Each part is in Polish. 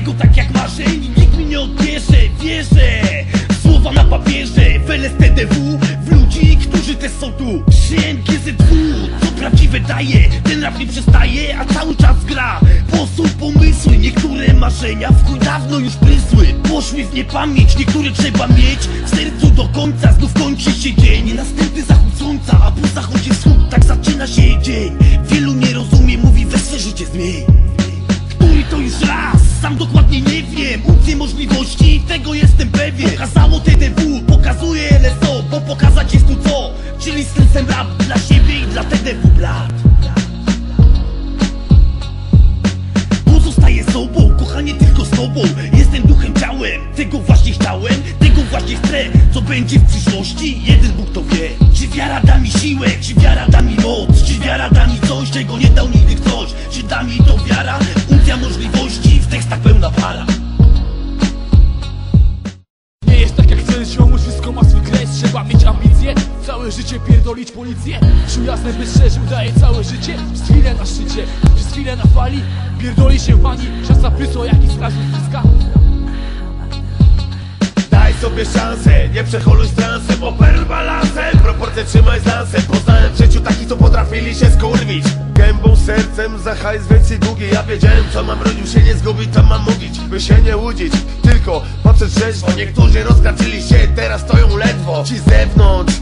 tego tak jak marzeń Nikt mi nie odbierze, wierzę. Słowa na papierze, w LSTDW W ludzi, którzy też są tu. GMGZW, co prawdziwe daje Ten rap nie przestaje, a cały czas gra. Posłuch pomysły, niektóre marzenia W chuj dawno już prysły. Poszły w niepamięć, niektóre trzeba mieć. W sercu do końca, znów kończy się dzień Następny zachód słońca, a po zachodzie wschód Tak zaczyna się dzień. Wielu nie rozumie, mówi weź życie zmień. Tego jestem pewien. Pokazało TDW, pokazuje LSO Bo pokazać jest tu co? Czyli z sensem rap dla siebie i dla TDW blat Pozostaję sobą, kochanie tylko z tobą. Jestem duchem ciałem, tego właśnie chciałem Tego właśnie chcę, co będzie w przyszłości Jeden Bóg to wie. Czy wiara da mi siłę, czy wiara da pierdolić policję? Czuł jasne by szczerze, udaje całe życie. Przez chwilę na szczycie, przez chwilę na fali. Pierdoli się pani, czas zaprysło jaki skaz uściska Daj sobie szansę, nie przecholuj z transem Operuj balansem, proporcje trzymaj z lansem. Poznałem w życiu takich, co potrafili się skurwić. Gębą, sercem, za hajs więcej długi Ja wiedziałem co mam rodził się nie zgubić, co mam mówić By się nie łudzić, tylko patrzeć trzeźwo. Niektórzy rozkraczyli się, teraz stoją ledwo. Ci z zewnątrz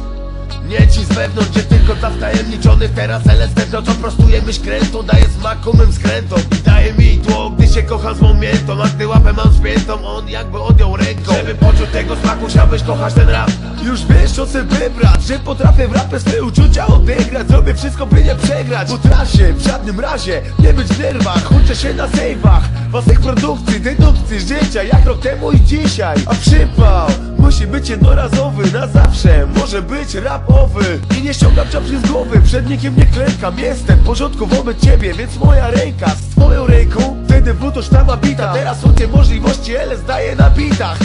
nie ci z wewnątrz, gdzie tylko dla wtajemniczonych Teraz LSD to co prostuje myśl krętą Daje smak umym skrętom. I daje mi tło, gdy się kocham z miętą A gdy łapę mam spiętą, on jakby odjął ręką. Żeby poczuć tego smaku, musiałbyś kochać ten rap. Już wiesz co wybrać, że potrafię w rapie swe uczucia odegrać. Zrobię wszystko by nie przegrać. Po trasie, w żadnym razie nie być w nerwach. Uczę się na sejwach, własnych produkcji, dedukcji Życia jak rok temu i dzisiaj. A przypał musi być jednorazowy na zawsze Może być rapowy. I nie ściągam czapki z głowy Przed nikim nie klękam Jestem w porządku wobec ciebie Więc moja ręka z twoją ręką. Wtedy w luto sztama bita Teraz są te możliwości ale zdaje na bitach.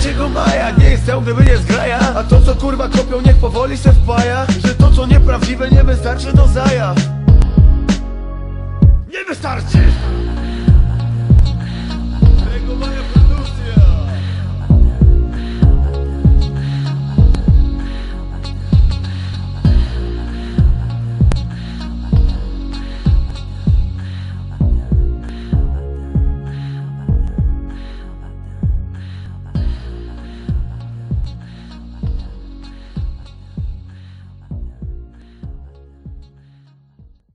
3 maja nie jestem gdyby nie zgraja. A to co kurwa kopią niech powoli se wpaja. Że to co nieprawdziwe nie wystarczy do zaja. Nie wystarczy!